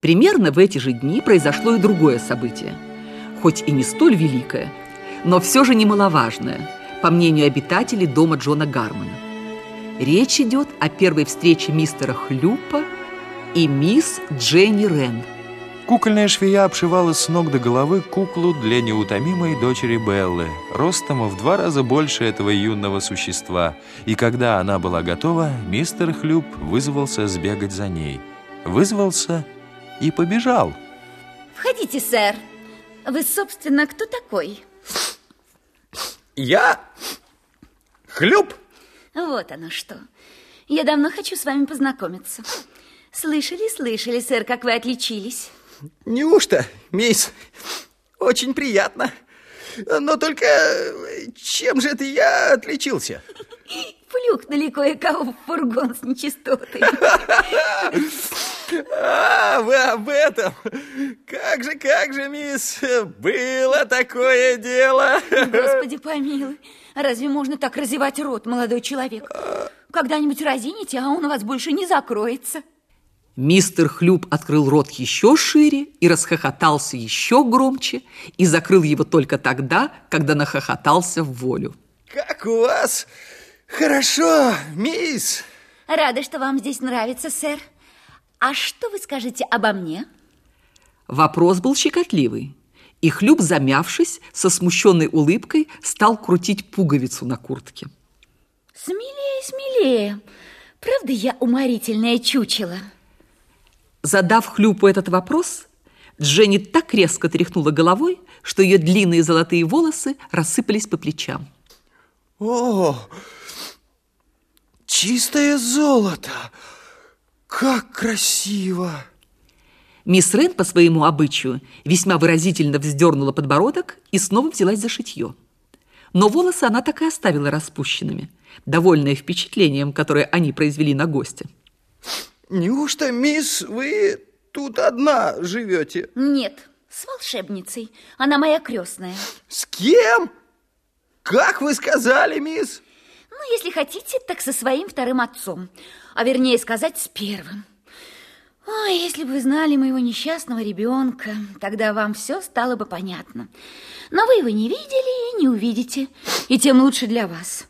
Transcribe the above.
Примерно в эти же дни произошло и другое событие. Хоть и не столь великое, но все же немаловажное, по мнению обитателей дома Джона Гармона. Речь идет о первой встрече мистера Хлюпа и мисс Дженни Рен. Кукольная швея обшивала с ног до головы куклу для неутомимой дочери Беллы, ростом в два раза больше этого юного существа. И когда она была готова, мистер Хлюп вызвался сбегать за ней. Вызвался и побежал. Входите, сэр. Вы, собственно, кто такой? Я Хлюп. Вот оно что. Я давно хочу с вами познакомиться. Слышали, слышали, сэр, как вы отличились? Неужто, мисс? Очень приятно. Но только чем же это я отличился? Плюхнули кое-кого в фургон с нечистотой. А, вы об этом? Как же, как же, мисс, было такое дело. Господи помилуй, разве можно так разевать рот, молодой человек? Когда-нибудь разините, а он у вас больше не закроется. Мистер Хлюп открыл рот еще шире и расхохотался еще громче и закрыл его только тогда, когда нахохотался в волю. Как у вас хорошо, мисс. Рада, что вам здесь нравится, сэр. А что вы скажете обо мне? Вопрос был щекотливый, и Хлюп, замявшись, со смущенной улыбкой стал крутить пуговицу на куртке. Смелее, смелее. Правда, я уморительное чучело? Задав Хлюпу этот вопрос, Дженни так резко тряхнула головой, что ее длинные золотые волосы рассыпались по плечам. О, чистое золото! Как красиво! Мисс Рен по своему обычаю весьма выразительно вздернула подбородок и снова взялась за шитье. Но волосы она так и оставила распущенными, довольная впечатлением, которое они произвели на гостя. Неужто, мисс, вы тут одна живете? Нет, с волшебницей. Она моя крестная. С кем? Как вы сказали, мисс? Ну, если хотите, так со своим вторым отцом. А вернее сказать, с первым. Ой, если бы вы знали моего несчастного ребенка, тогда вам все стало бы понятно. Но вы его не видели и не увидите, и тем лучше для вас.